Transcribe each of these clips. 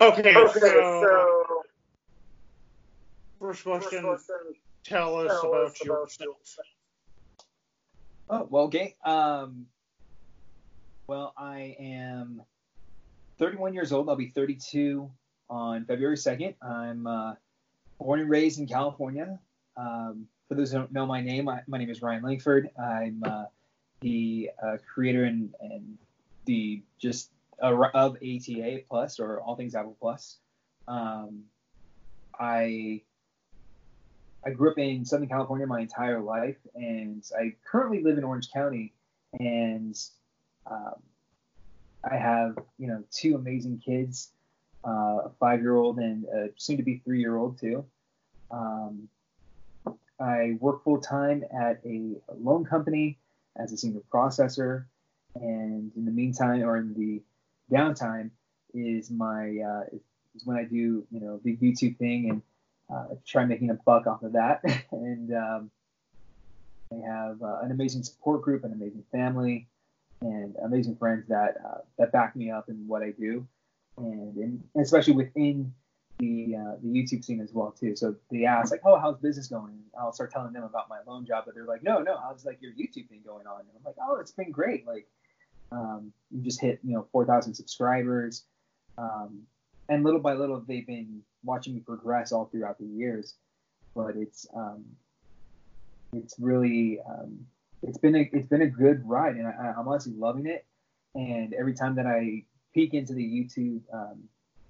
Okay, Okay, so, so first first question, question, tell us tell about us yourself. Oh, well, okay. Um, well, I am 31 years old. I'll be 32 on February 2nd. I'm uh, born and raised in California. Um, for those who don't know my name, I, my name is Ryan Langford. I'm uh, the uh, creator and, and the just uh, of ATA Plus or All Things Apple Plus. Um, I I grew up in Southern California my entire life, and I currently live in Orange County. And um, I have, you know, two amazing kids, uh, a five-year-old and a soon-to-be three-year-old too. Um, I work full time at a loan company as a senior processor, and in the meantime, or in the downtime, is my uh, is when I do, you know, the YouTube thing and uh, try making a buck off of that. and um, I have uh, an amazing support group, an amazing family, and amazing friends that uh, that back me up in what I do, and, and especially within the uh, the YouTube scene as well too. So they ask like, "Oh, how's business going?" And I'll start telling them about my loan job, but they're like, "No, no, how's like your YouTube thing going on?" And I'm like, "Oh, it's been great. Like, um, you just hit you know 4,000 subscribers." Um, and little by little they've been watching me progress all throughout the years. But it's um it's really um it's been a it's been a good ride and I, i'm honestly loving it. And every time that i peek into the youtube um,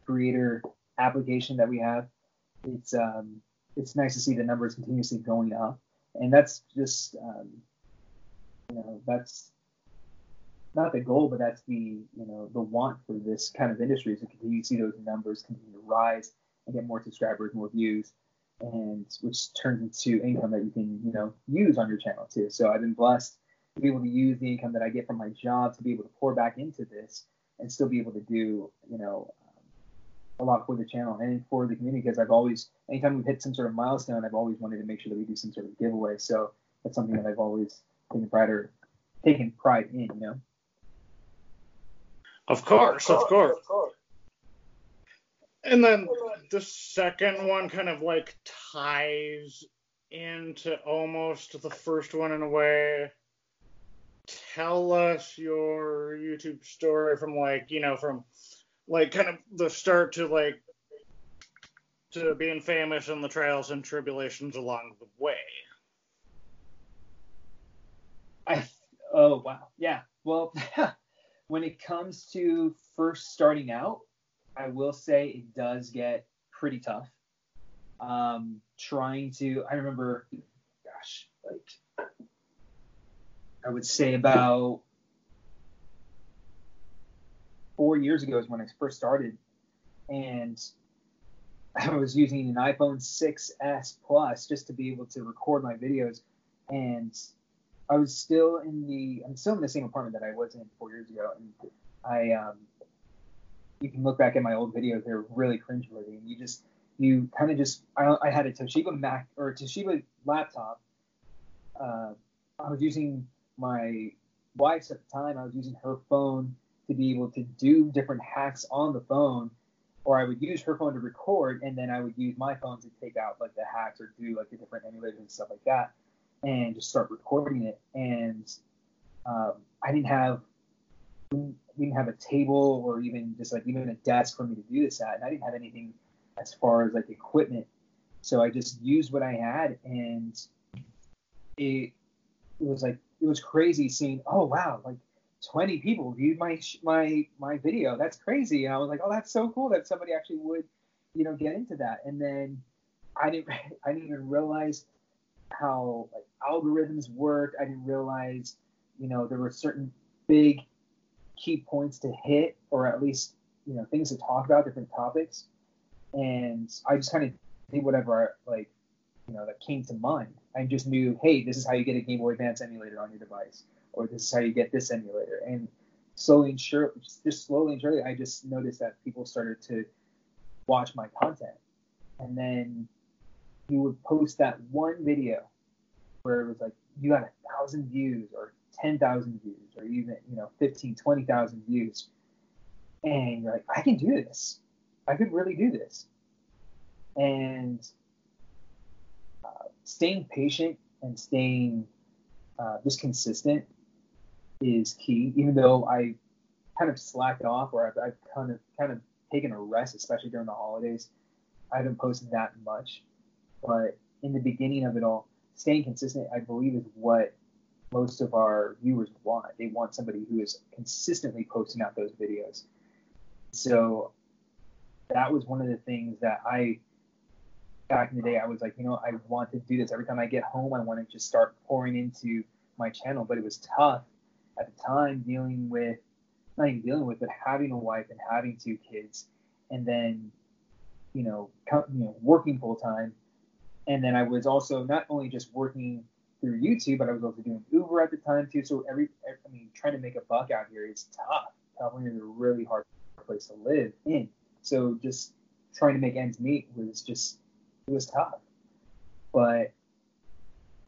creator application that we have it's um it's nice to see the numbers continuously going up. And that's just you know that's not the goal, but that's the you know the want for this kind of industry is to continue to see those numbers continue to rise and get more subscribers, more views, and which turns into income that you can you know use on your channel too. So I've been blessed to be able to use the income that I get from my job to be able to pour back into this and still be able to do you know a lot for the channel and for the community because I've always anytime we've hit some sort of milestone, I've always wanted to make sure that we do some sort of giveaway. So that's something that I've always taken pride or taken pride in, you know. Of course, of course. And then the second one kind of like ties into almost the first one in a way. Tell us your YouTube story from like, you know, from like kind of the start to like to being famous and the trials and tribulations along the way. I oh wow yeah well when it comes to first starting out I will say it does get pretty tough. Um trying to I remember gosh like I would say about four years ago is when I first started and I was using an iPhone 6s Plus just to be able to record my videos and I was still in the I'm still in the same apartment that I was in four years ago, and I um, you can look back at my old videos; they're really cringeworthy. And you just you kind of just I, I had a Toshiba Mac or Toshiba laptop. Uh, I was using my wife's at the time. I was using her phone to be able to do different hacks on the phone, or I would use her phone to record, and then I would use my phone to take out like the hacks or do like the different emulators and stuff like that and just start recording it. And um, I didn't have we didn't have a table or even just like even a desk for me to do this at, and I didn't have anything as far as like equipment. So I just used what I had, and it, it was like it was crazy seeing oh wow like 20 people viewed my my my video that's crazy and I was like oh that's so cool that somebody actually would you know get into that and then I didn't I didn't even realize how like algorithms work. I didn't realize, you know, there were certain big key points to hit, or at least, you know, things to talk about, different topics. And I just kind of did whatever, like, you know, that came to mind. I just knew, hey, this is how you get a Game Boy Advance emulator on your device, or this is how you get this emulator. And slowly and sure, just slowly and surely, I just noticed that people started to watch my content. And then you would post that one video where it was like you got a thousand views or 10,000 views or even, you know, 15, 20,000 views. And you're like, I can do this. I could really do this. And uh, staying patient and staying uh, just consistent is key. Even though I kind of slacked off, or I've, I've kind of kind of taken a rest, especially during the holidays. I haven't posted that much, but in the beginning of it all, staying consistent, I believe, is what most of our viewers want. They want somebody who is consistently posting out those videos. So that was one of the things that I back in the day I was like, you know, I want to do this. Every time I get home, I want to just start pouring into my channel. But it was tough at the time dealing with not even dealing with, but having a wife and having two kids, and then you know, you know, working full time, and then I was also not only just working through YouTube, but I was also doing Uber at the time too. So every, I mean, trying to make a buck out here is tough. California is a really hard place to live in. So just trying to make ends meet was just, it was tough. But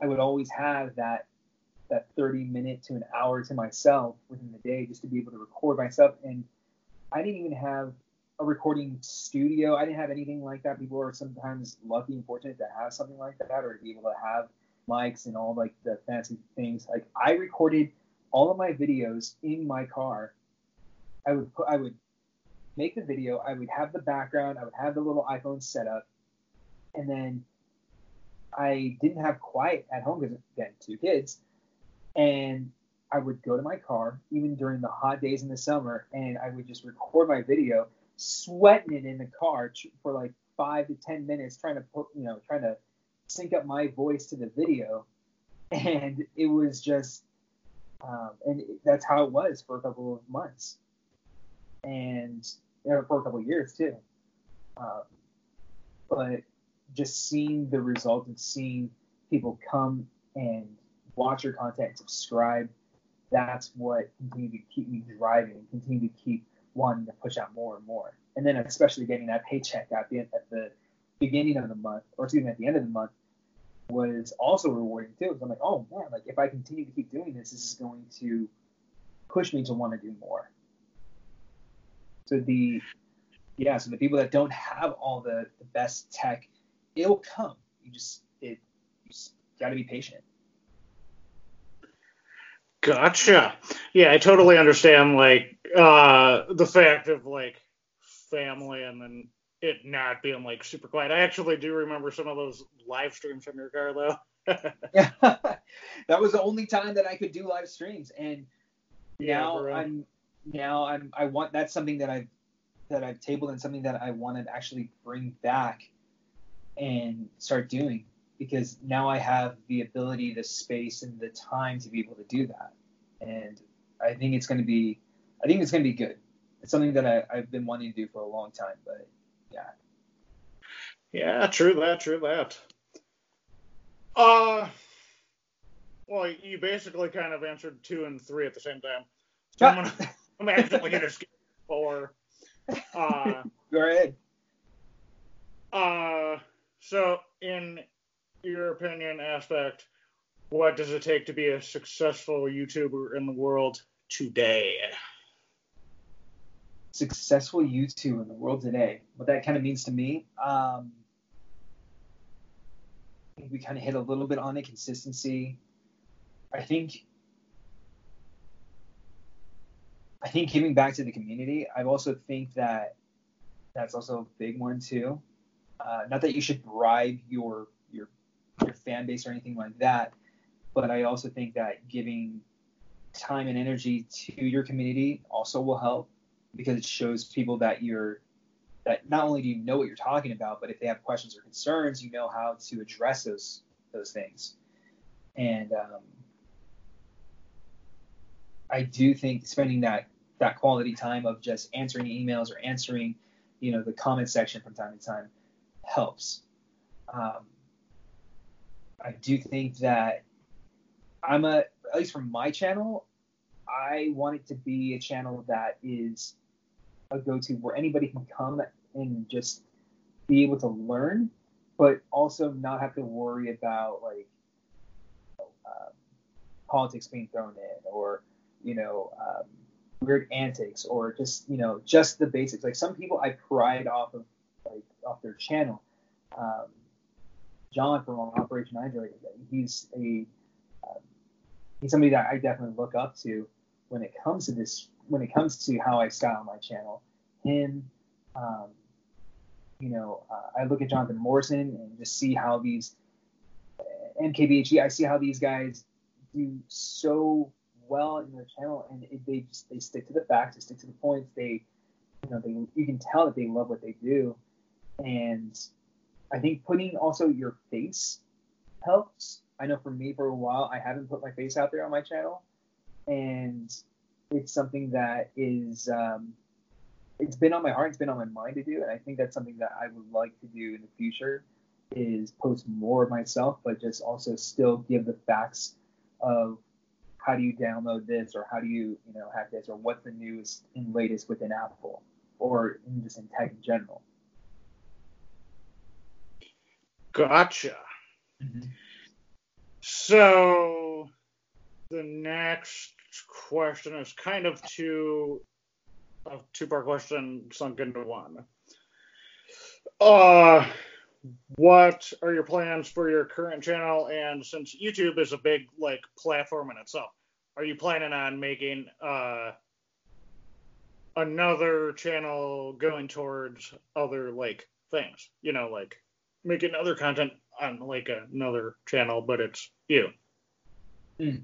I would always have that that 30 minute to an hour to myself within the day just to be able to record myself. And I didn't even have a recording studio. I didn't have anything like that. People are sometimes lucky and fortunate to have something like that or to be able to have mics and all like the fancy things. Like I recorded all of my videos in my car. I would put, I would make the video. I would have the background. I would have the little iPhone set up, and then I didn't have quiet at home because again, two kids, and I would go to my car even during the hot days in the summer, and I would just record my video, sweating it in the car for like five to ten minutes, trying to put you know trying to sync up my voice to the video, and it was just, um, and that's how it was for a couple of months, and you know, for a couple of years too. Um, but just seeing the result and seeing people come and watch your content, subscribe, that's what continued to keep me driving continue to keep wanting to push out more and more. And then especially getting that paycheck at the at the beginning of the month, or excuse me, at the end of the month, was also rewarding too. Because I'm like, oh man, like if I continue to keep doing this, this is going to push me to want to do more. So the yeah, so the people that don't have all the, the best tech, it'll come. You just it you just gotta be patient. Gotcha. Yeah, I totally understand like uh the fact of like family and then it not being like super quiet. I actually do remember some of those live streams from your car though. yeah, that was the only time that I could do live streams, and yeah, now I'm now I'm I want that's something that I've that I've tabled and something that I want to actually bring back and start doing because now I have the ability, the space, and the time to be able to do that, and I think it's going to be I think it's going to be good. It's something that I, I've been wanting to do for a long time, but yeah. Yeah, true that, true that. Uh, well, you basically kind of answered two and three at the same time. So I'm, gonna, I'm actually gonna skip four. Uh, Go ahead. Uh, so in your opinion aspect, what does it take to be a successful YouTuber in the world today? successful YouTube in the world today. What that kind of means to me, um, I think we kind of hit a little bit on it consistency. I think I think giving back to the community. I also think that that's also a big one too. Uh, not that you should bribe your fan base or anything like that, but I also think that giving time and energy to your community also will help because it shows people that you're that not only do you know what you're talking about, but if they have questions or concerns, you know how to address those those things. And um, I do think spending that that quality time of just answering emails or answering, you know, the comment section from time to time helps. Um, I do think that I'm a at least from my channel, I want it to be a channel that is a go-to where anybody can come and just be able to learn, but also not have to worry about like um, politics being thrown in or you know um, weird antics or just you know just the basics. Like some people I pride off of like off their channel. Um, John from Operation Android, he's a uh, he's somebody that I definitely look up to when it comes to this when it comes to how I style my channel. Him, um, you know, uh, I look at Jonathan Morrison and just see how these MKBHD, I see how these guys do so well in their channel, and it, they just they stick to the facts, they stick to the points. They, you know, they you can tell that they love what they do, and I think putting also your face helps. I know for me, for a while, I haven't put my face out there on my channel, and it's something that is um, it's been on my heart, it's been on my mind to do, and I think that's something that I would like to do in the future is post more of myself, but just also still give the facts of how do you download this or how do you you know have this or what's the newest and latest within Apple or in just in tech in general. Gotcha. Mm-hmm. So the next question is kind of two a two part question sunk into one. Uh what are your plans for your current channel? And since YouTube is a big like platform in itself, are you planning on making uh, another channel going towards other like things? You know, like making other content on like another channel, but it's you. Mm.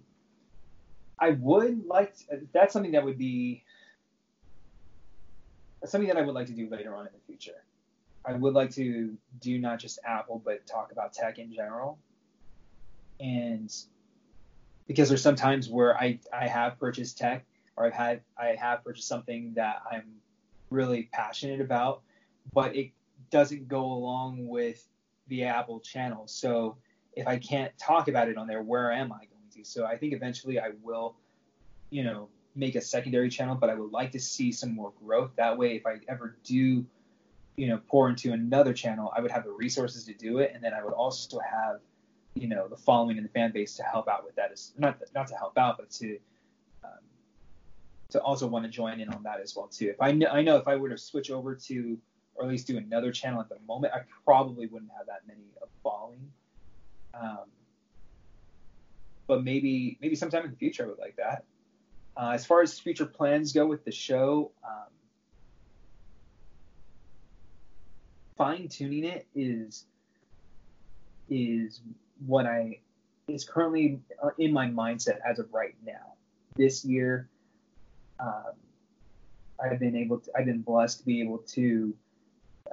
I would like to, that's something that would be something that I would like to do later on in the future. I would like to do not just Apple, but talk about tech in general. And because there's some times where I, I have purchased tech or I've had I have purchased something that I'm really passionate about, but it doesn't go along with the Apple channel. So if I can't talk about it on there, where am I going to? So I think eventually I will, you know, make a secondary channel, but I would like to see some more growth. That way, if I ever do you know pour into another channel, I would have the resources to do it, and then I would also have you know the following and the fan base to help out with that. Is not not to help out, but to um, to also want to join in on that as well too. If I know, I know if I were to switch over to or at least do another channel at the moment, I probably wouldn't have that many of following. Um, but maybe maybe sometime in the future I would like that. Uh, as far as future plans go with the show, um, fine tuning it is is what I is currently uh, in my mindset as of right now. This year, um, I've been able to, I've been blessed to be able to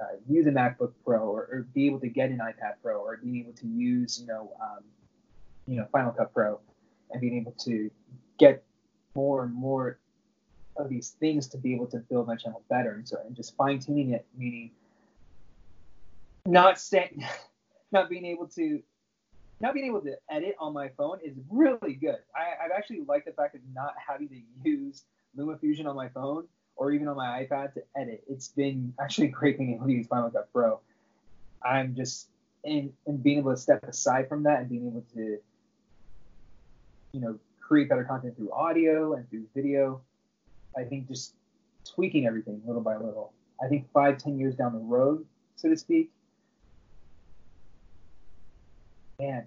uh, use a MacBook Pro or, or, be able to get an iPad Pro or being able to use, you know, um, you know, Final Cut Pro and being able to get more and more of these things to be able to build my channel better. And so, and just fine tuning it, meaning not staying, not being able to, not being able to edit on my phone is really good. I, I've actually liked the fact of not having to use LumaFusion on my phone or even on my iPad to edit. It's been actually great being able to use Final Cut Pro. I'm just and and being able to step aside from that and being able to, you know, create better content through audio and through video. I think just tweaking everything little by little. I think five, ten years down the road, so to speak, man,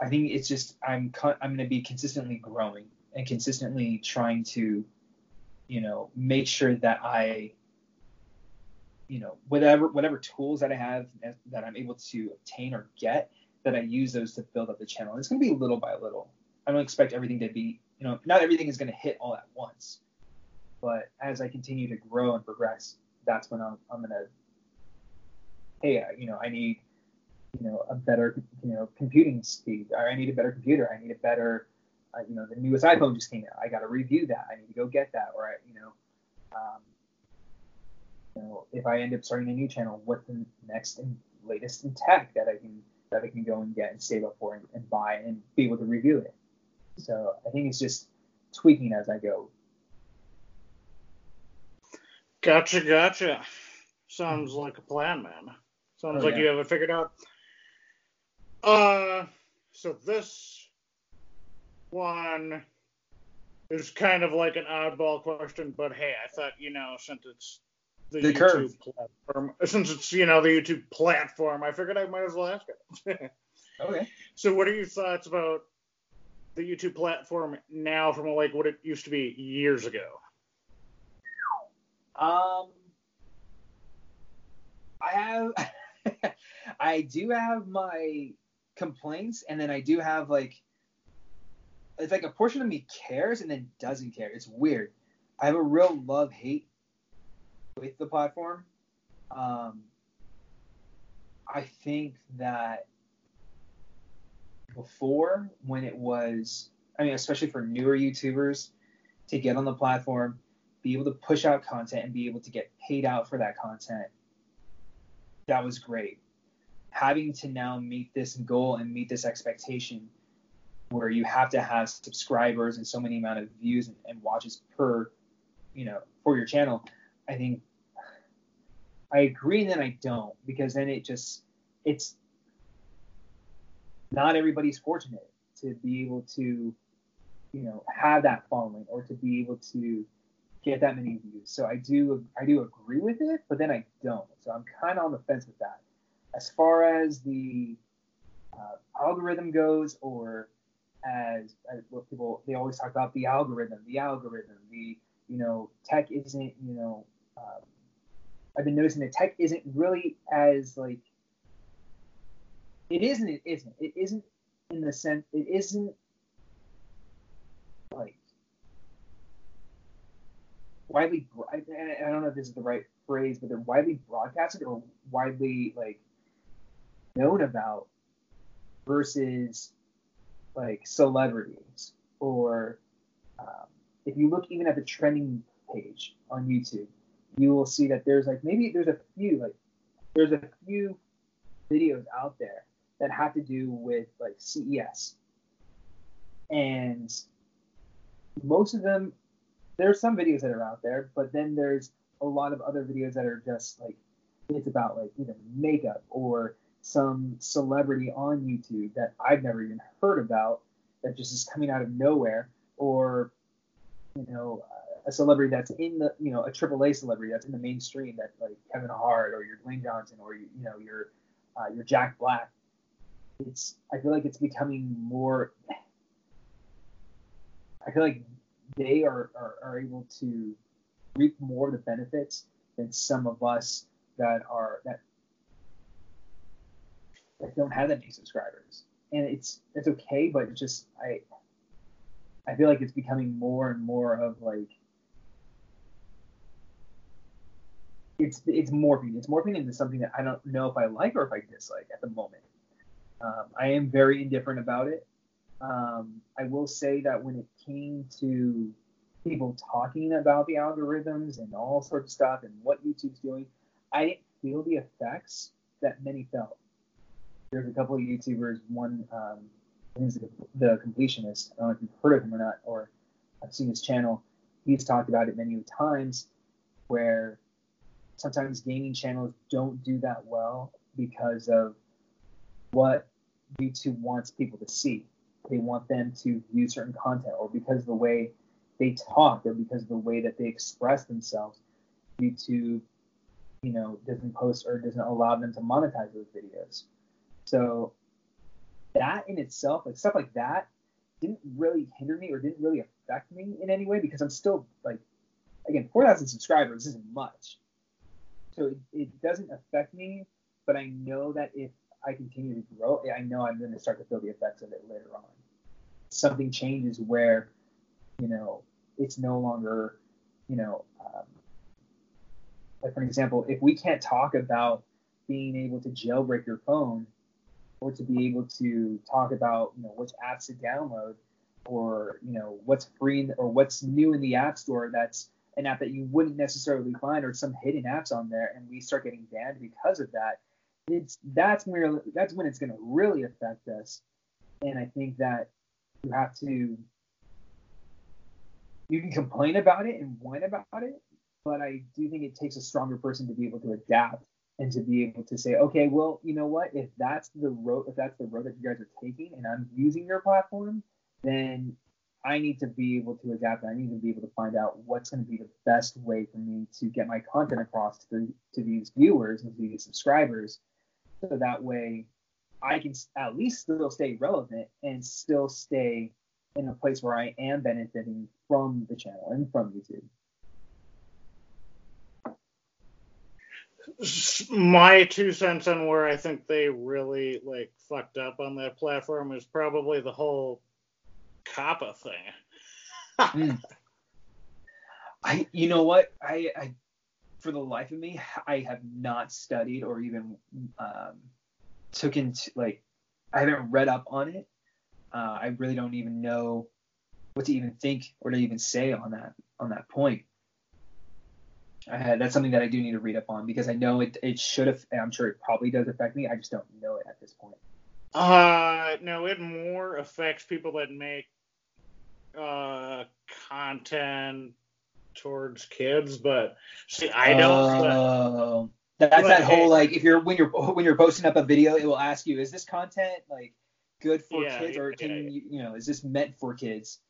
I think it's just I'm I'm going to be consistently growing and consistently trying to, you know, make sure that I, you know, whatever whatever tools that I have that I'm able to obtain or get, that I use those to build up the channel. And it's going to be little by little. I don't expect everything to be, you know, not everything is going to hit all at once. But as I continue to grow and progress, that's when I'm, I'm going to, hey, you know, I need you know a better you know computing speed or i need a better computer i need a better uh, you know the newest iphone just came out. I got to review that. I need to go get that or I, you know um, you know if i end up starting a new channel what's the next and latest in tech that i can that i can go and get and save up for and, and buy and be able to review it. So i think it's just tweaking as i go. Gotcha gotcha. Sounds like a plan man. Sounds oh, like yeah. you have it figured out. Uh, so this one is kind of like an oddball question, but hey, I thought you know since it's the, the YouTube curve. platform, since it's you know the YouTube platform, I figured I might as well ask it. okay. So, what are your thoughts about the YouTube platform now from like what it used to be years ago? Um, I have, I do have my complaints, and then I do have like it's like a portion of me cares and then doesn't care. It's weird. I have a real love hate with the platform. Um, I think that before, when it was, I mean, especially for newer YouTubers to get on the platform, be able to push out content and be able to get paid out for that content, that was great. Having to now meet this goal and meet this expectation where you have to have subscribers and so many amount of views and, and watches per, you know, for your channel, I think I agree and then I don't because then it just it's not everybody's fortunate to be able to, you know, have that following or to be able to get that many views. So I do I do agree with it, but then I don't. So I'm kind of on the fence with that. As far as the uh, algorithm goes, or as, as what people they always talk about the algorithm, the algorithm, the you know tech isn't you know um, I've been noticing that tech isn't really as like it isn't it isn't it isn't in the sense it isn't like widely I, I don't know if this is the right phrase but they're widely broadcasted or widely like known about versus like celebrities or um, if you look even at the trending page on YouTube, you will see that there's like maybe there's a few like there's a few videos out there that have to do with like CES. And most of them there's some videos that are out there, but then there's a lot of other videos that are just like it's about like either makeup or some celebrity on YouTube that I've never even heard about that just is coming out of nowhere, or you know, a celebrity that's in the you know a AAA celebrity that's in the mainstream that like Kevin Hart or your Dwayne Johnson or you, you know your uh, your Jack Black. It's I feel like it's becoming more. I feel like they are, are, are able to reap more of the benefits than some of us that are that that don't have that many subscribers. And it's it's okay, but it's just I I feel like it's becoming more and more of like it's it's morphing. It's morphing into something that I don't know if I like or if I dislike at the moment. Um, I am very indifferent about it. Um, I will say that when it came to people talking about the algorithms and all sorts of stuff and what YouTube's doing, I didn't feel the effects that many felt there's a couple of YouTubers. One um, is the completionist. I don't know if you've heard of him or not, or I've seen his channel. He's talked about it many times, where sometimes gaming channels don't do that well because of what YouTube wants people to see. They want them to view certain content, or because of the way they talk, or because of the way that they express themselves. YouTube, you know, doesn't post or doesn't allow them to monetize those videos. So that in itself, like stuff like that, didn't really hinder me or didn't really affect me in any way because I'm still like, again, 4,000 subscribers isn't much. So it, it doesn't affect me, but I know that if I continue to grow, I know I'm going to start to feel the effects of it later on. Something changes where, you know, it's no longer, you know, um, like for example, if we can't talk about being able to jailbreak your phone or to be able to talk about you know which apps to download or you know what's free or what's new in the app store that's an app that you wouldn't necessarily find or some hidden apps on there and we start getting banned because of that it's that's where that's when it's going to really affect us. And i think that you have to you can complain about it and whine about it but i do think it takes a stronger person to be able to adapt and to be able to say, okay, well, you know what? If that's the road, if that's the road that you guys are taking, and I'm using your platform, then I need to be able to adapt. I need to be able to find out what's going to be the best way for me to get my content across to the, to these viewers and to these subscribers, so that way I can at least still stay relevant and still stay in a place where I am benefiting from the channel and from YouTube. My two cents on where I think they really like fucked up on that platform is probably the whole COPPA thing. mm. I, you know what, I, I, for the life of me, I have not studied or even um, took into like, I haven't read up on it. Uh, I really don't even know what to even think or to even say on that on that point. Had, that's something that I do need to read up on because I know it it should have. I'm sure it probably does affect me. I just don't know it at this point. Uh, no, it more affects people that make uh content towards kids, but see, I don't. Uh, that's that whole like if you're when you're when you're posting up a video, it will ask you, is this content like good for yeah, kids or can yeah, you you know is this meant for kids?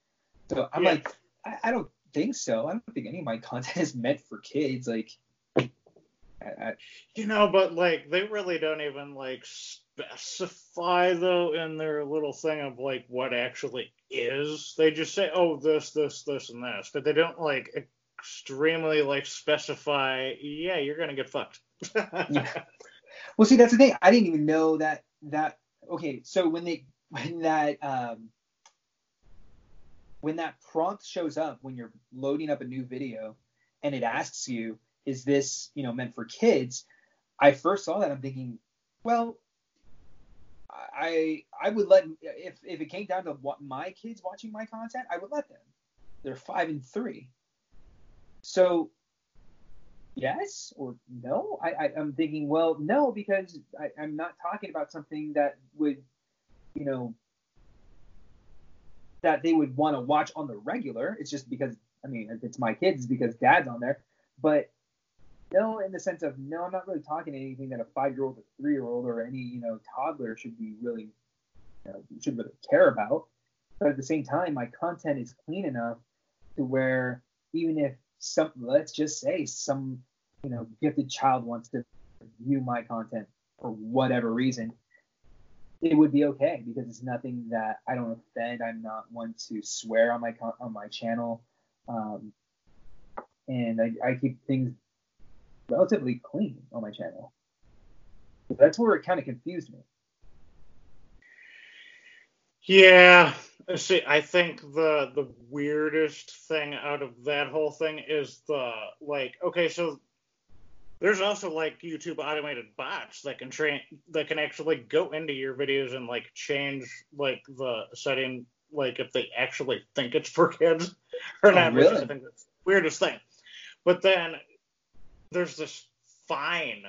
So I'm like, I, I don't think so. I don't think any of my content is meant for kids. Like, I, I, you know, but like they really don't even like specify though in their little thing of like what actually is. They just say, oh, this, this, this, and this, but they don't like extremely like specify. Yeah, you're gonna get fucked. yeah. Well, see, that's the thing. I didn't even know that that. Okay, so when they when that um when that prompt shows up when you're loading up a new video and it asks you, is this, you know, meant for kids? I first saw that I'm thinking, well, I I would let if if it came down to what my kids watching my content, I would let them. They're five and three. So yes or no? I, I am thinking, well, no, because I, I'm not talking about something that would, you know, that they would want to watch on the regular. It's just because I mean, it's my kids, because dad's on there. But no, in the sense of no, I'm not really talking anything that a five year old, a three year old, or any you know toddler should be really you know, should really care about. But at the same time, my content is clean enough to where even if some, let's just say some you know gifted child wants to view my content for whatever reason, it would be okay because it's nothing that I don't offend. I'm not one to swear on my on my channel, um, and I, I, keep things relatively clean on my channel. So that's where it kind of confused me. Yeah, see, I think the the weirdest thing out of that whole thing is the like, okay, so there's also like YouTube automated bots that can train that can actually go into your videos and like change like the setting like if they actually think it's for kids or oh, not. Really? I think that's the weirdest thing. But then there's this fine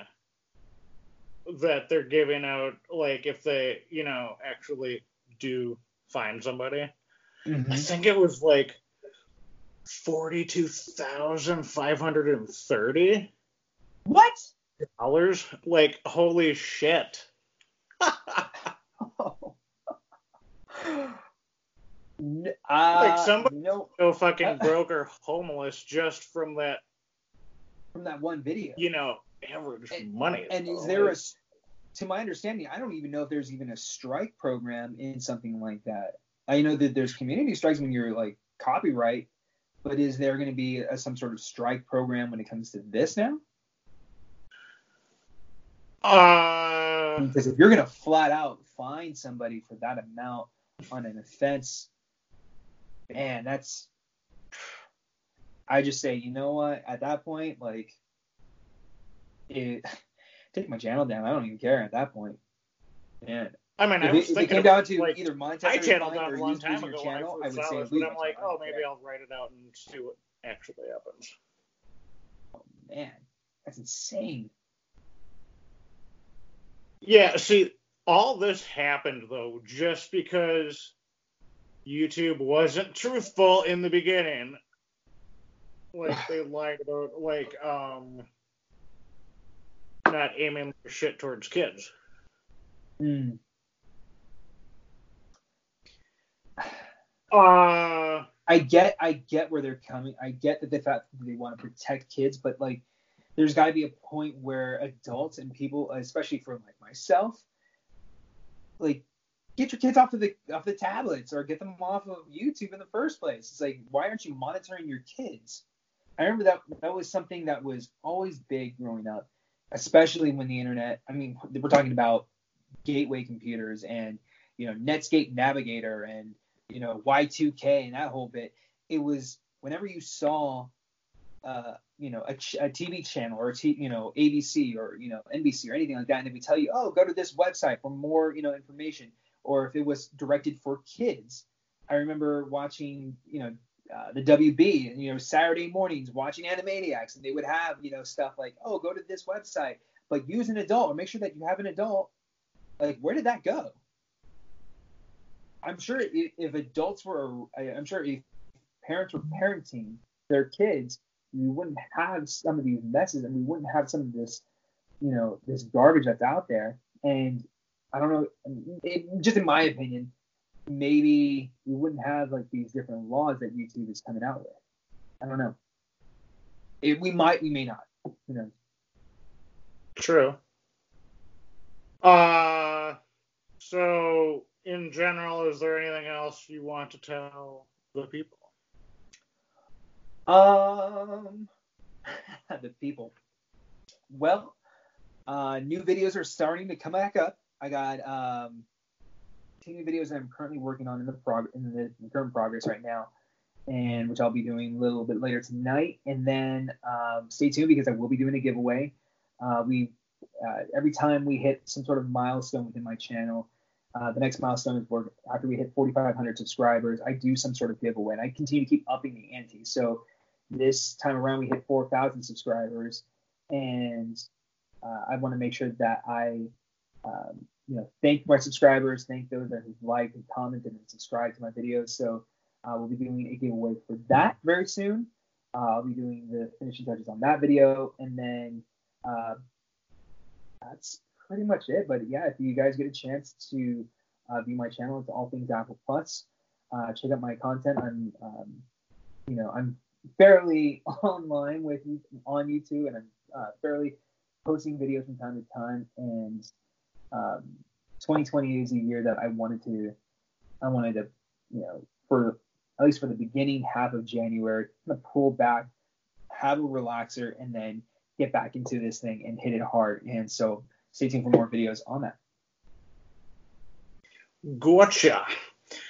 that they're giving out like if they, you know, actually do find somebody. Mm-hmm. I think it was like forty two thousand five hundred and thirty. What? Dollars? Like, holy shit. oh. uh, like somebody no, so fucking broke or homeless just from that from that one video. You know, average and, money. And is there a to my understanding, I don't even know if there's even a strike program in something like that. I know that there's community strikes when you're like copyright, but is there going to be a, some sort of strike program when it comes to this now? Uh, because if you're gonna flat out fine somebody for that amount on an offense, man, that's. I just say, you know what? At that point, like, it, take my channel down. I don't even care at that point. Man. I mean, if I was it, thinking it came down to like, either monetize I channeled down a long time ago channel, I, I would say, but I'm like, oh, maybe yeah. I'll write it out and see what actually happens. Oh man, that's insane. Yeah, see, all this happened though just because YouTube wasn't truthful in the beginning. Like they lied about like um not aiming their shit towards kids. Hmm. Uh, I get I get where they're coming. I get that the fact that they want to protect kids, but like there's got to be a point where adults and people, especially for like myself, like get your kids off of the off the tablets or get them off of YouTube in the first place. It's like why aren't you monitoring your kids? I remember that that was something that was always big growing up, especially when the internet. I mean, we're talking about gateway computers and you know Netscape Navigator and you know Y2K and that whole bit. It was whenever you saw, uh, you know, a, ch- a TV channel or a t- you know ABC or you know NBC or anything like that, and they would tell you, oh, go to this website for more you know information. Or if it was directed for kids, I remember watching you know uh, the WB and you know Saturday mornings watching Animaniacs, and they would have you know stuff like, oh, go to this website, but use an adult or make sure that you have an adult. Like, where did that go? I'm sure if adults were, I'm sure if parents were parenting their kids, we wouldn't have some of these messes, and we wouldn't have some of this, you know, this garbage that's out there. And I don't know, it, just in my opinion, maybe we wouldn't have like these different laws that YouTube is coming out with. I don't know. It, we might, we may not. You know. True. Uh, so in general, is there anything else you want to tell the people? Um, the people. Well, uh, new videos are starting to come back up. I got um, two new videos that I'm currently working on in the prog- in the, current progress right now, and which I'll be doing a little bit later tonight. And then um, stay tuned because I will be doing a giveaway. Uh, we uh, every time we hit some sort of milestone within my channel, uh, the next milestone is where after we hit 4,500 subscribers, I do some sort of giveaway, and I continue to keep upping the ante. So this time around, we hit 4,000 subscribers, and uh, I want to make sure that I um, you know, thank my subscribers, thank those that have liked and commented and subscribed to my videos. So uh, we'll be doing a giveaway for that very soon. Uh, I'll be doing the finishing touches on that video, and then uh, that's pretty much it. But yeah, if you guys get a chance to uh, view my channel, it's all things Apple Plus. Uh, check out my content. I'm, um, you know, I'm fairly online with on YouTube, and I'm uh, fairly posting videos from time to time, and um, 2020 is a year that I wanted to, I wanted to, you know, for at least for the beginning half of January, kind of pull back, have a relaxer, and then get back into this thing and hit it hard. And so stay tuned for more videos on that. Gotcha.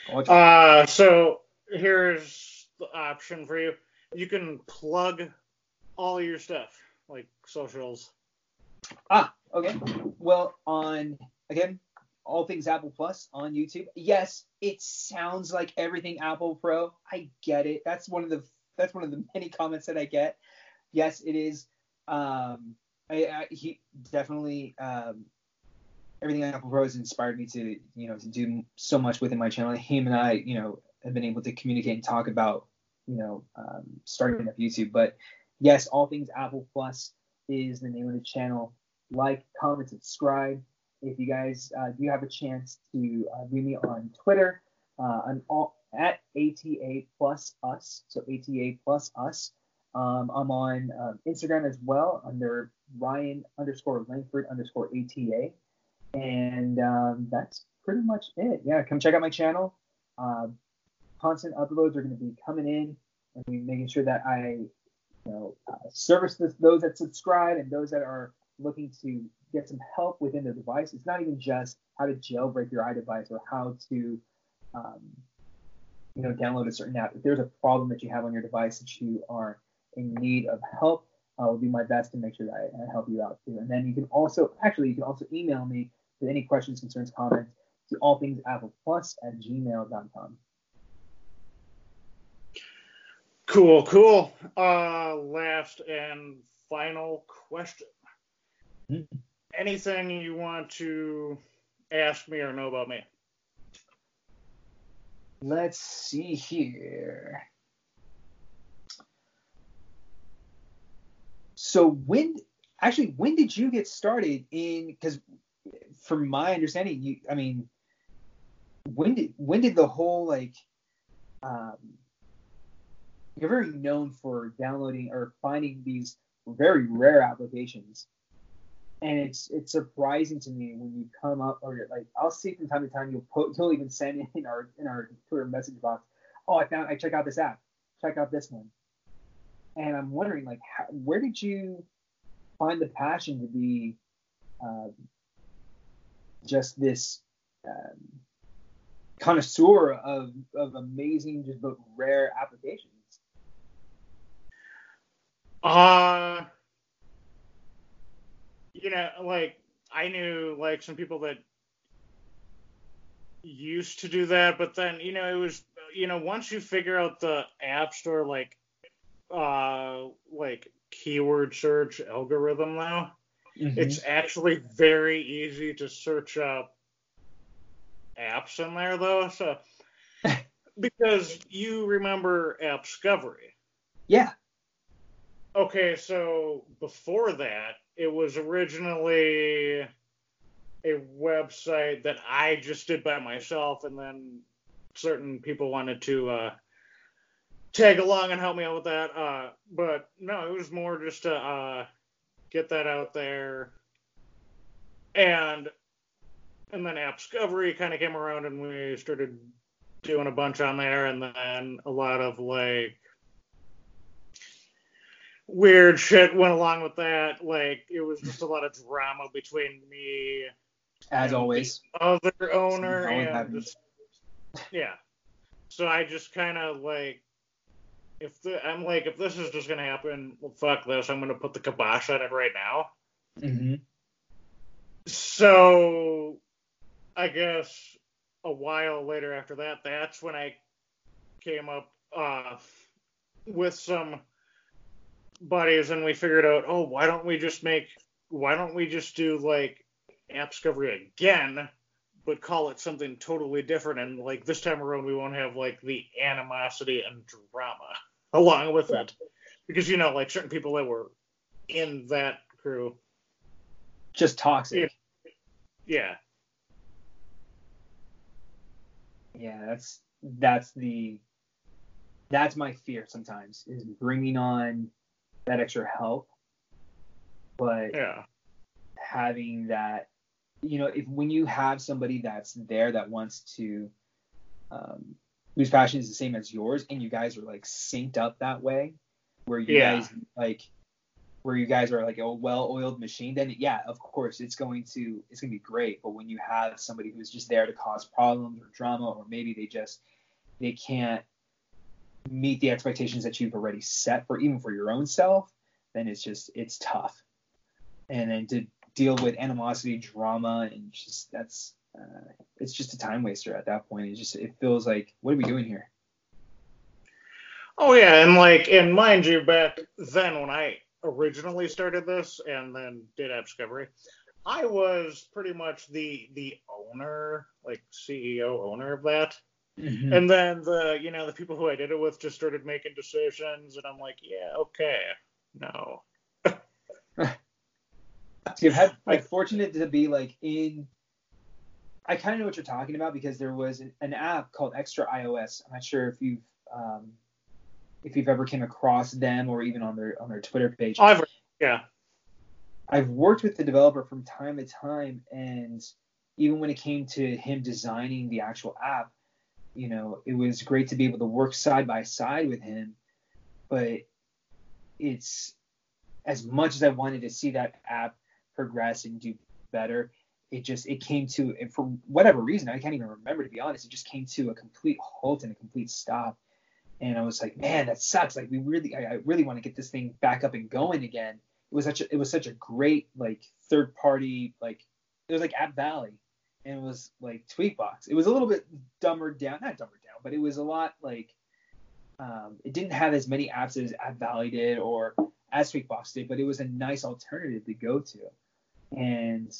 gotcha. Uh, so here's the option for you. You can plug all your stuff, like socials. Ah, Okay. Well, on again, all things Apple Plus on YouTube. Yes, it sounds like everything Apple Pro. I get it. That's one of the that's one of the many comments that I get. Yes, it is. Um, I, I he definitely um, everything Apple Pro has inspired me to you know to do so much within my channel. Him and I, you know, have been able to communicate and talk about you know um, starting up YouTube. But yes, all things Apple Plus is the name of the channel like, comment, subscribe. If you guys uh, do have a chance to uh, me on Twitter, uh, I'm all, at ATA plus us, so ATA plus us. Um, I'm on um, Instagram as well under Ryan underscore Langford underscore ATA. And um, that's pretty much it. Yeah, come check out my channel. Uh, constant uploads are going to be coming in and making sure that I, you know, uh, service this, those that subscribe and those that are looking to get some help within the device, it's not even just how to jailbreak your iDevice or how to, um, you know, download a certain app. If there's a problem that you have on your device that you are in need of help, I will do my best to make sure that I, I help you out too. And then you can also, actually, you can also email me with any questions, concerns, comments to allthingsappleplus at gmail.com. Cool, cool. Uh, last and final question. Anything you want to ask me or know about me? Let's see here. So when actually when did you get started in because from my understanding you I mean when did when did the whole like um, you're very known for downloading or finding these very rare applications. And it's it's surprising to me when you come up or like I'll see from time to time you'll put you'll even send in our in our Twitter message box. Oh, I found I check out this app. Check out this one. And I'm wondering like how, where did you find the passion to be um, just this um, connoisseur of of amazing just but rare applications? Uh, you know, like I knew like some people that used to do that, but then you know it was you know once you figure out the app store like uh like keyword search algorithm now, mm-hmm. it's actually very easy to search up apps in there though. So because you remember AppScovery. Yeah. Okay, so before that, it was originally a website that I just did by myself, and then certain people wanted to uh, tag along and help me out with that. Uh, but no, it was more just to uh, get that out there, and and then App Discovery kind of came around, and we started doing a bunch on there, and then a lot of like weird shit went along with that. Like it was just a lot of drama between me, as always, other owner, and just, yeah. So I just kind of like, if the, I'm like, if this is just gonna happen, well, fuck this. I'm gonna put the kibosh on it right now. Mm-hmm. So, I guess a while later after that, that's when I came up uh, with some buddies and we figured out, oh, why don't we just make, why don't we just do like app discovery again, but call it something totally different? And like this time around, we won't have like the animosity and drama along with it. Because, you know, like certain people that were in that crew. Just toxic. Yeah. Yeah, that's that's the that's my fear sometimes is bringing on that extra help. But yeah. having that, you know, if when you have somebody that's there that wants to, um, whose passion is the same as yours, and you guys are like synced up that way, where you yeah. guys like, where you guys are like a well-oiled machine, then yeah, of course it's going to it's going to be great. But when you have somebody who's just there to cause problems or drama, or maybe they just they can't meet the expectations that you've already set for even for your own self, then it's just it's tough. And then to deal with animosity, drama, and just that's uh, it's just a time waster at that point. It just it feels like what are we doing here? Oh yeah, and like and mind you, back then when I originally started this and then did App Discovery, I was pretty much the the owner, like CEO owner of that. Mm-hmm. And then the you know the people who I did it with just started making decisions, and I'm like, yeah, okay, no. You've had like fortunate to be like in. I kind of know what you're talking about because there was an, an app called Extra iOS. I'm not sure if you've um, if you've ever came across them or even on their on their Twitter page. I've yeah. I've worked with the developer from time to time, and even when it came to him designing the actual app, you know, it was great to be able to work side by side with him, but it's as much as I wanted to see that app progress and do better, it just it came to and for whatever reason I can't even remember to be honest. It just came to a complete halt and a complete stop, and I was like, man, that sucks. Like we really, I, I really want to get this thing back up and going again. It was such a, it was such a great like third party like it was like App Valley and it was like TweakBox. It was a little bit dumber down, not dumber down, but it was a lot like um, it didn't have as many apps as App Valley did or as TweakBox did, but it was a nice alternative to go to. And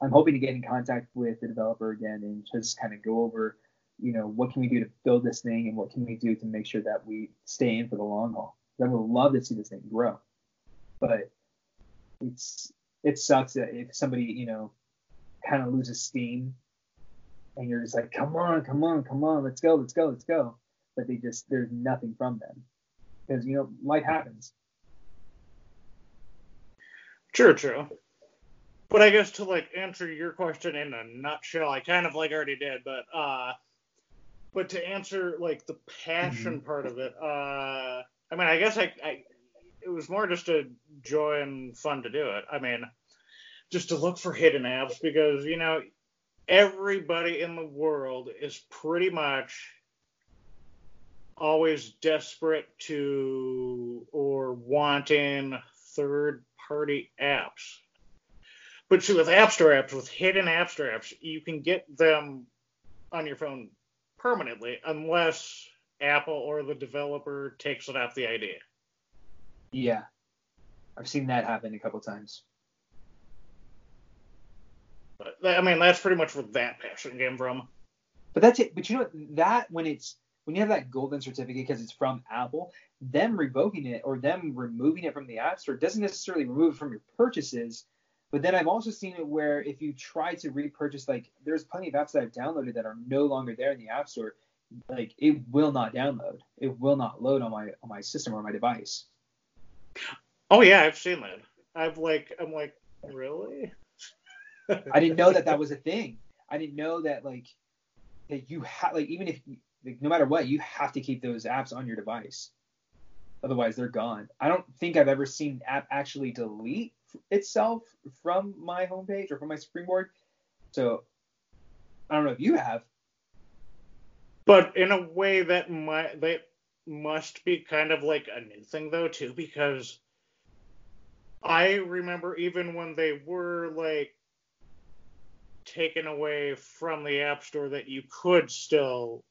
I'm hoping to get in contact with the developer again and just kind of go over, you know, what can we do to build this thing and what can we do to make sure that we stay in for the long haul. I would love to see this thing grow, but it's it sucks that if somebody you know kind of loses steam and you're just like, come on, come on, come on, let's go, let's go, let's go. but they just there's nothing from them because you know life happens. True, true. But I guess to like answer your question in a nutshell, I kind of like already did, but uh but to answer like the passion Mm-hmm. part of it, uh I mean I guess I, I it was more just a joy and fun to do it. I mean just to look for hidden apps because, you know, everybody in the world is pretty much always desperate to or wanting third party apps. But see, with App Store apps, with hidden App Store apps, you can get them on your phone permanently unless Apple or the developer takes it off the idea. Yeah, I've seen that happen a couple times. But I mean, that's pretty much where that passion came from. But that's it. But you know what? That when it's when you have that golden certificate because it's from Apple, them revoking it or them removing it from the App Store doesn't necessarily remove it from your purchases. But then I've also seen it where if you try to repurchase, like there's plenty of apps that I've downloaded that are no longer there in the App Store. Like it will not download. It will not load on my on my system or my device. Oh yeah, I've seen that. I've like, I'm like, really? I didn't know that that was a thing. I didn't know that like that you have like even if like, no matter what you have to keep those apps on your device, otherwise they're gone. I don't think I've ever seen an app actually delete itself from my homepage or from my springboard. So I don't know if you have. But in a way that might that must be kind of like a new thing though too, because I remember even when they were like taken away from the App Store that you could still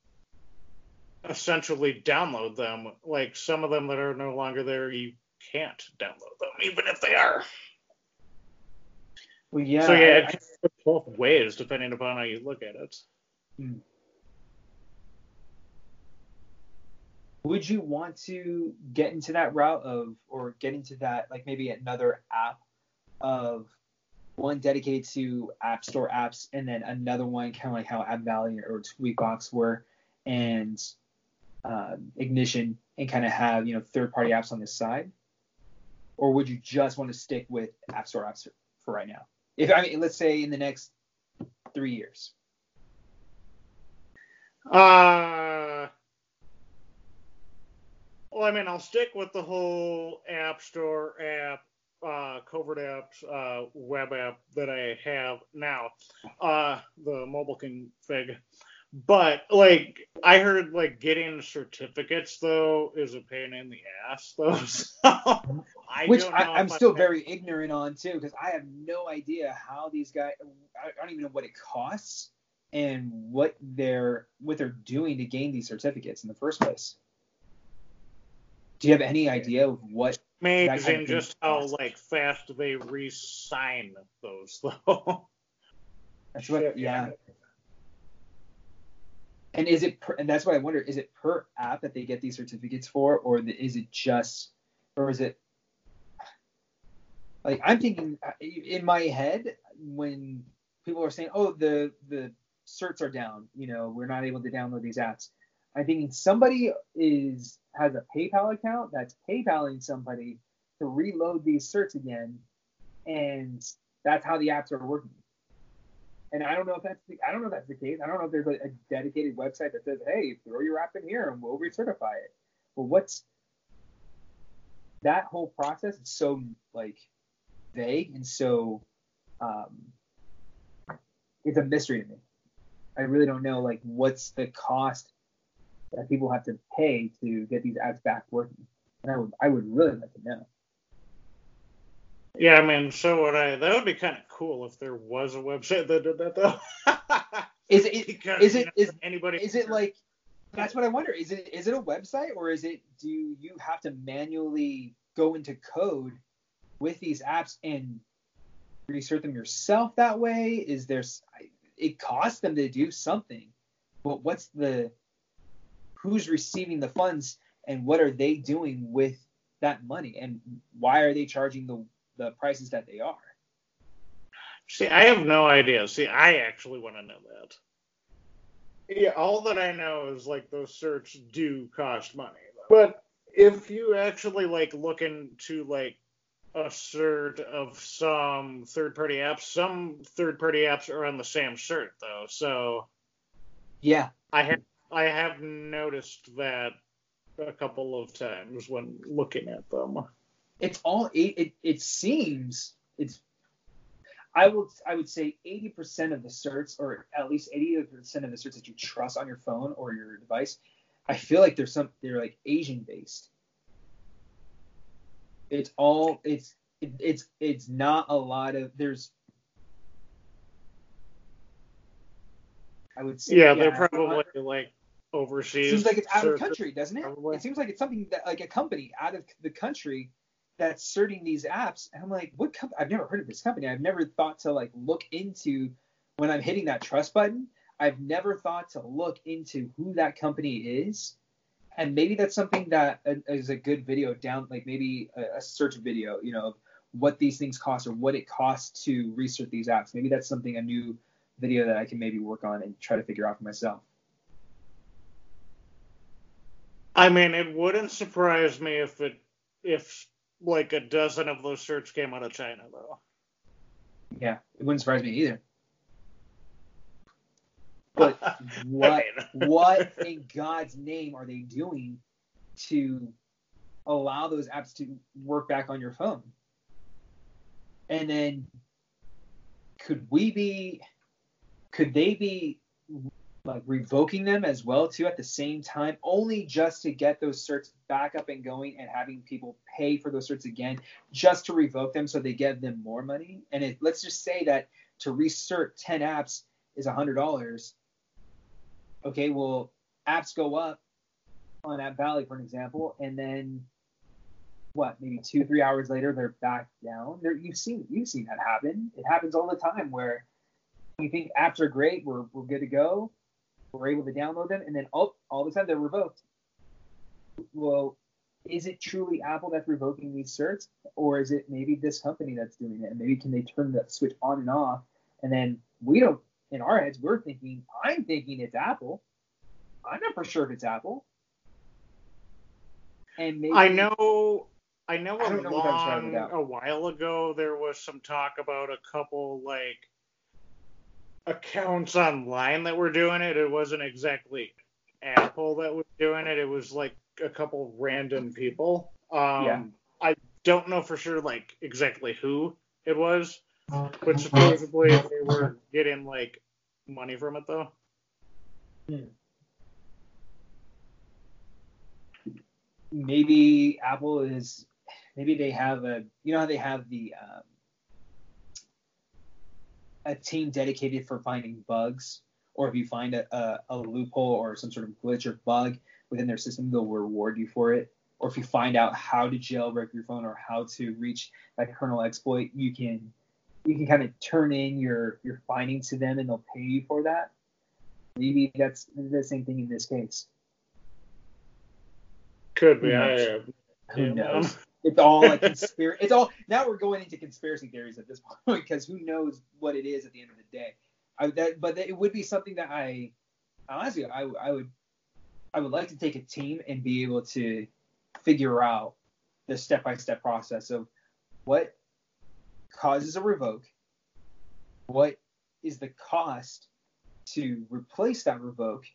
essentially download them. Like some of them that are no longer there, you can't download them, even if they are. Well, yeah. so yeah, I- it's both ways depending upon how you look at it. Hmm. would you want to get into that route of or get into that like maybe another app of one dedicated to app store apps and then another one kind of like how app valley or tweakbox were and um, ignition and kind of have you know third party apps on the side. Or would you just want to stick with app store apps for right now? If i mean let's say in the next three years. Uh, well, I mean, I'll stick with the whole App Store app, uh, covert apps, uh, web app that I have now, uh, the mobile config. But like, I heard like getting certificates though is a pain in the ass though. So I which I, I'm still very ignorant on too, because I have no idea how these guys. I don't even know what it costs and what they're what they're doing to gain these certificates in the first place. Do you have any idea of what? That kind of just how costs. like fast they re-sign those though. That's what. Yeah. And is it? Per, and that's what I wonder. Is it per app that they get these certificates for, or the, is it just, or is it? Like I'm thinking uh, in my head when people are saying, "Oh, the the certs are down," you know, we're not able to download these apps. I'm thinking somebody is has a PayPal account that's PayPaling somebody to reload these certs again, and that's how the apps are working. And I don't know if that's the, I don't know if that's the case. I don't know if there's a, a dedicated website that says, "Hey, throw your app in here and we'll recertify it." But what's that whole process is so like vague and so um, it's a mystery to me. I really don't know like what's the cost that people have to pay to get these apps back working. And I would I would really like to know. Yeah, I mean, so would I. That would be kind of cool if there was a website that did that, though. Is it Because, is you know, is anybody? is it like that's what I wonder. Is it is it a website or is it do you have to manually go into code with these apps and research them yourself that way? Is there it costs them to do something, but what's the who's receiving the funds and what are they doing with that money and why are they charging the the prices that they are? See, I have no idea. See, I actually want to know that. Yeah, all that I know is like those certs do cost money. But if you actually like look into like a cert of some third party apps, some third party apps are on the same cert though. So Yeah. I have I have noticed that a couple of times when looking at them. It's all it it, it seems it's I would I would say 80% of the certs, or at least 80% of the certs that you trust on your phone or your device, I feel like there's some they're like Asian based. It's all it's it, it's it's not a lot of there's. I would say Yeah, they're probably like overseas. seems like it's out of country, doesn't it? It seems like it's something that like a company out of the country that's certing these apps. And I'm like, what company? I've never heard of this company. I've never thought to like look into when I'm hitting that trust button. I've never thought to look into who that company is. And maybe that's something that uh, a good video down, like maybe a, a search video, you know, of what these things cost or what it costs to research these apps. Maybe that's something a new video that I can maybe work on and try to figure out for myself. I mean, it wouldn't surprise me if it if like a dozen of those certs came out of China though. Yeah, it wouldn't surprise me either. But what what in God's name are they doing to allow those apps to work back on your phone? And then could we be could they be like revoking them as well too at the same time only just to get those certs back up and going and having people pay for those certs again just to revoke them so they give them more money. And it, let's just say that to recert 10 apps is $100 okay well apps go up on app valley for an example and then what maybe two three hours later they're back down. There you've seen you've seen that happen. It happens all the time where you think apps are great we're, we're good to go we're able to download them and then oh all of a sudden they're revoked. Well is it truly apple that's revoking these certs or is it maybe this company that's doing it? And maybe can they turn that switch on and off? And then we don't in our heads we're thinking i'm thinking it's apple. I'm not for sure if it's apple. And maybe I know I know a know I long a while ago there was some talk about a couple like accounts online that were doing it. It wasn't exactly Apple that was doing it. It was like a couple random people. Um Yeah. I don't know for sure like exactly who it was, but supposedly they were getting like money from it though. maybe apple is maybe they have a you know how they have the um, a team dedicated for finding bugs or if you find a, a, a loophole or some sort of glitch or bug within their system they'll reward you for it or if you find out how to jailbreak your phone or how to reach that kernel exploit you can you can kind of turn in your your findings to them and they'll pay you for that maybe that's the same thing in this case Could be. Who I knows? Uh, who Yeah, knows man. it's all like conspiracy. It's all now we're going into conspiracy theories at this point because who knows what it is at the end of the day. I that but it would be something that I honestly I I would I would like to take a team and be able to figure out the step by step process of what causes a revoke, what is the cost to replace that revoke,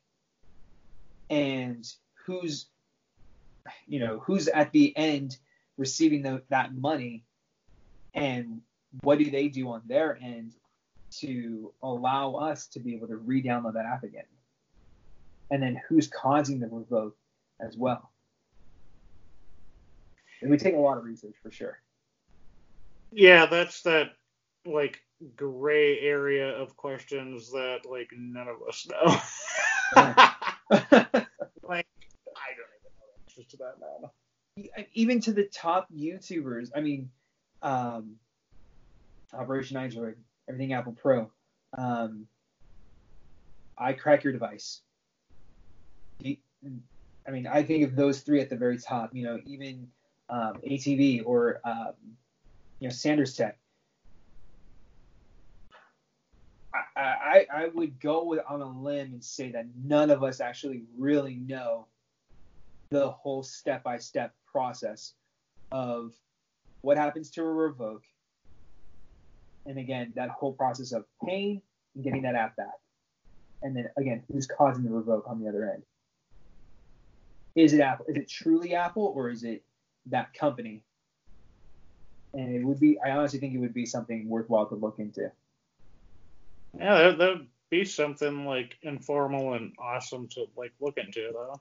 and who's you know who's at the end receiving the, that money and what do they do on their end to allow us to be able to re-download that app again and then who's causing the revoke as well it would take a lot of research for sure Yeah, that's that like gray area of questions that like none of us know. like I don't even know the answers to that now. Even to the top YouTubers. I mean, um, Operation Android, everything Apple Pro. Um, iCrackUriDevice. I mean, I think of those three at the very top. You know, even um, ATV or um, you know Sanders Tech. I, I I would go with on a limb and say that none of us actually really know the whole step by step process of what happens to a revoke. And again, that whole process of pain and getting that app back. And then again, who's causing the revoke on the other end? Is it Apple? Is it truly Apple or is it that company? And it would be, I honestly think it would be something worthwhile to look into. Yeah, that would be something like informal and awesome to like look into though.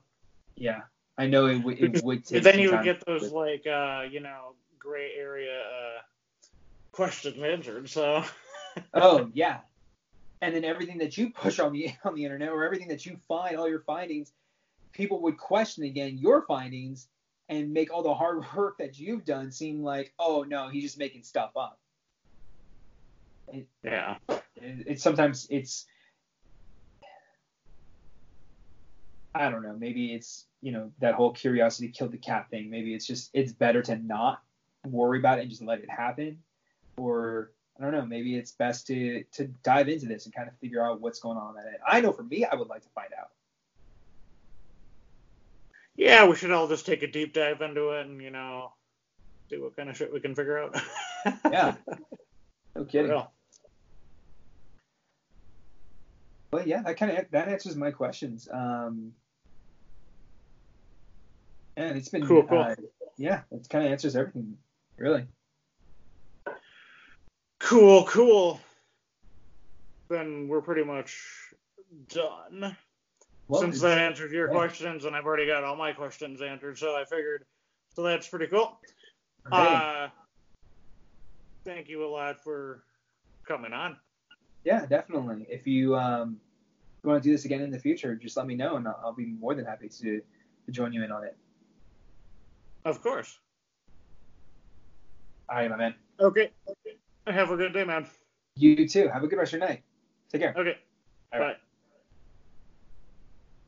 Yeah, I know it, w- it would take. then you would get those like uh, you know gray area uh, questions answered. So. oh yeah, and then everything that you push on the on the internet or everything that you find, all your findings, people would question again your findings and make all the hard work that you've done seem like, oh no, he's just making stuff up. It, yeah. It, it sometimes it's I don't know. Maybe it's you know that whole curiosity killed the cat thing. Maybe it's just it's better to not worry about it and just let it happen, or I don't know. Maybe it's best to to dive into this and kind of figure out what's going on in it. I know for me, I would like to find out. Yeah, we should all just take a deep dive into it and you know see what kind of shit we can figure out. yeah. No kidding. But yeah, that kind of that answers my questions. Um, and it's been cool, cool. Uh, yeah, it kind of answers everything, really. Cool, cool. Then we're pretty much done. Well, Since that answered your yeah. questions, and I've already got all my questions answered, so I figured. So that's pretty cool. Uh, thank you a lot for coming on. Yeah, definitely. If you um, want to do this again in the future, just let me know, and I'll, I'll be more than happy to, to join you in on it. Of course. All right, my man. Okay. Have a good day, man. You too. Have a good rest of your night. Take care. Okay. All Bye. Right.